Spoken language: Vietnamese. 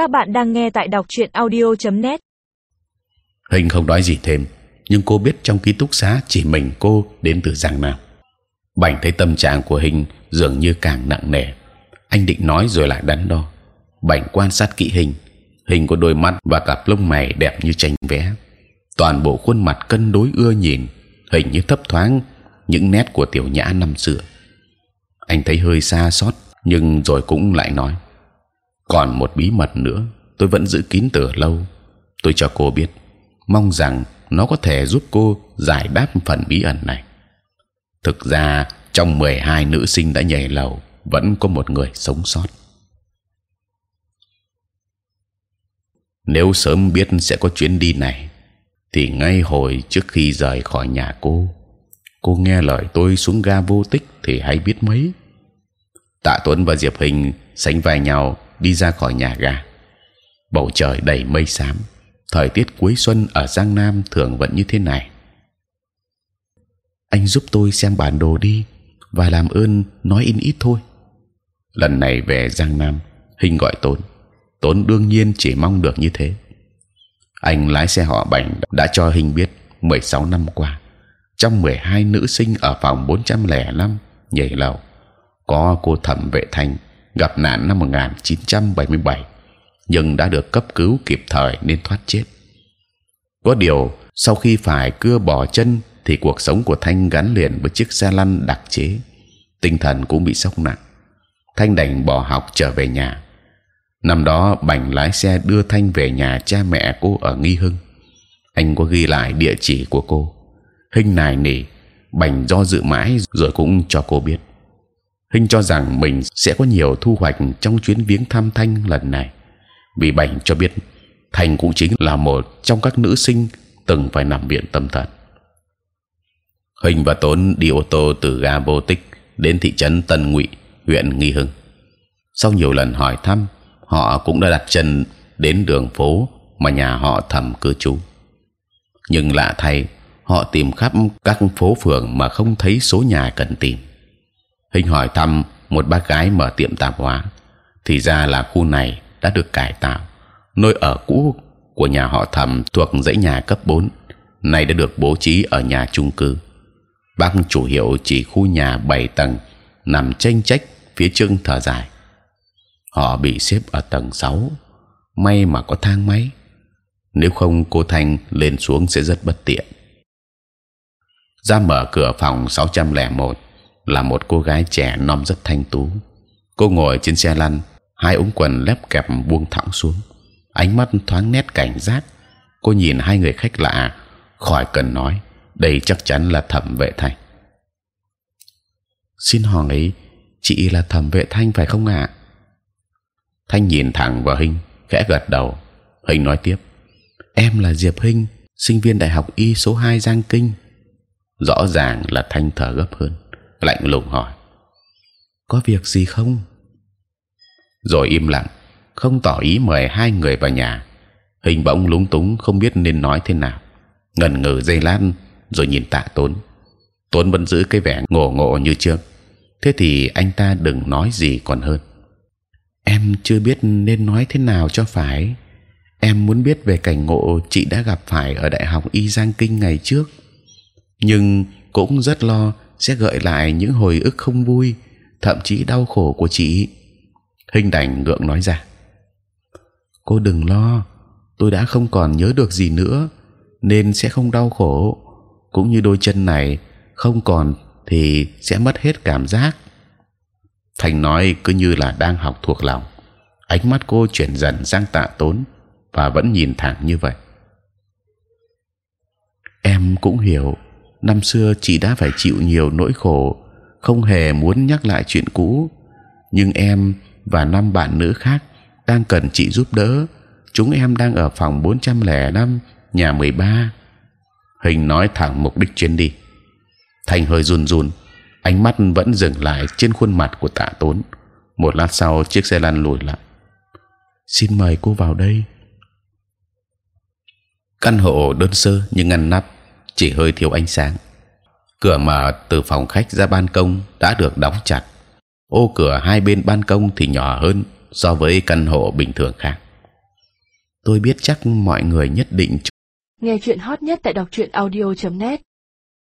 Các bạn đang nghe tại đọc truyện audio.net. Hình không nói gì thêm, nhưng cô biết trong ký túc xá chỉ mình cô đến từ Giang Nam. Bảnh thấy tâm trạng của Hình dường như càng nặng nề. Anh định nói rồi lại đắn đo. Bảnh quan sát kỹ Hình, Hình có đôi mắt và cặp lông mày đẹp như tranh vẽ. Toàn bộ khuôn mặt cân đối ưa nhìn, hình như thấp thoáng những nét của tiểu nhã năm xưa. Anh thấy hơi xa xót, nhưng rồi cũng lại nói: còn một bí mật nữa tôi vẫn giữ kín từ lâu. Tôi cho cô biết, mong rằng nó có thể giúp cô giải đáp phần bí ẩn này. Thực ra trong 12 nữ sinh đã nhảy lầu vẫn có một người sống sót. Nếu sớm biết sẽ có chuyến đi này, thì ngay hồi trước khi rời khỏi nhà cô, cô nghe lời tôi xuống ga vô tích thì hay biết mấy. Tạ Tuấn và Diệp Hình sánh vai nhau đi ra khỏi nhà ga. Bầu trời đầy mây xám, thời tiết cuối xuân ở Giang Nam thường vẫn như thế này. Anh giúp tôi xem bản đồ đi và làm ơn nói in ít thôi. Lần này về Giang Nam, Hình gọi Tốn. Tốn đương nhiên chỉ mong được như thế. Anh lái xe họ Bành đã cho Hình biết 16 năm qua, trong 12 nữ sinh ở phòng 405 nhảy lầu có cô thẩm vệ thành gặp nạn năm 1977 nhưng đã được cấp cứu kịp thời nên thoát chết. Có điều sau khi phải cưa bỏ chân thì cuộc sống của Thanh gắn liền với chiếc xe lăn đặc chế, tinh thần cũng bị sốc nặng. Thanh đành bỏ học trở về nhà. Năm đó Bành lái xe đưa Thanh về nhà cha mẹ cô ở Nghi Hưng. Anh có ghi lại địa chỉ của cô. Hình này nỉ, Bành do dự mãi rồi cũng cho cô biết. Hình cho rằng mình sẽ có nhiều thu hoạch trong chuyến viếng thăm Thanh lần này. Vì Bành cho biết Thanh cũng chính là một trong các nữ sinh từng phải nằm viện tâm thần. Hình và Tốn đi ô tô từ ga Vô Tích đến thị trấn Tân Ngụy, huyện Nghi Hưng. Sau nhiều lần hỏi thăm, họ cũng đã đặt chân đến đường phố mà nhà họ thẩm cư trú. Nhưng lạ thay, họ tìm khắp các phố phường mà không thấy số nhà cần tìm hình hỏi thăm một bác gái mở tiệm tạp hóa. Thì ra là khu này đã được cải tạo. Nơi ở cũ của nhà họ thẩm thuộc dãy nhà cấp 4 này đã được bố trí ở nhà chung cư. Bác chủ hiệu chỉ khu nhà 7 tầng, nằm tranh trách phía trước thở dài. Họ bị xếp ở tầng 6 may mà có thang máy. Nếu không, cô thanh lên xuống sẽ rất bất tiện. Ra mở cửa phòng 601 là một cô gái trẻ non rất thanh tú. Cô ngồi trên xe lăn, hai ống quần lép kẹp buông thõng xuống, ánh mắt thoáng nét cảnh giác. Cô nhìn hai người khách lạ, khỏi cần nói, đây chắc chắn là thẩm vệ thanh. Xin hỏi chị là thẩm vệ thanh phải không ạ? Thanh nhìn thẳng vào Hinh, khẽ gật đầu. Hinh nói tiếp: Em là Diệp Hinh, sinh viên đại học y số 2 Giang Kinh. Rõ ràng là Thanh thở gấp hơn lạnh lùng hỏi. Có việc gì không? Rồi im lặng không tỏ ý mời hai người vào nhà. Hình bỗng lúng túng không biết nên nói thế nào. Ngần ngừ dây lát rồi nhìn tạ tốn. Tốn vẫn giữ cái vẻ ngổ ngộ như trước. Thế thì anh ta đừng nói gì còn hơn. Em chưa biết nên nói thế nào cho phải. Em muốn biết về cảnh ngộ chị đã gặp phải ở đại học y giang kinh ngày trước. Nhưng cũng rất lo sẽ gợi lại những hồi ức không vui, thậm chí đau khổ của chị. Hình Đảnh gượng nói ra. Cô đừng lo, tôi đã không còn nhớ được gì nữa, nên sẽ không đau khổ. Cũng như đôi chân này không còn thì sẽ mất hết cảm giác. Thành nói cứ như là đang học thuộc lòng. Ánh mắt cô chuyển dần sang tạ tốn và vẫn nhìn thẳng như vậy. Em cũng hiểu năm xưa chị đã phải chịu nhiều nỗi khổ, không hề muốn nhắc lại chuyện cũ. Nhưng em và năm bạn nữ khác đang cần chị giúp đỡ. Chúng em đang ở phòng 405 nhà 13 Hình nói thẳng mục đích chuyến đi. Thành hơi run run, ánh mắt vẫn dừng lại trên khuôn mặt của Tạ Tốn. Một lát sau chiếc xe lăn lùi lại. Xin mời cô vào đây. Căn hộ đơn sơ nhưng ngăn nắp chỉ hơi thiếu ánh sáng. Cửa mở từ phòng khách ra ban công đã được đóng chặt. Ô cửa hai bên ban công thì nhỏ hơn so với căn hộ bình thường khác. tôi biết chắc mọi người nhất định Nghe chuyện hot nhất tại đọc truyện audio.net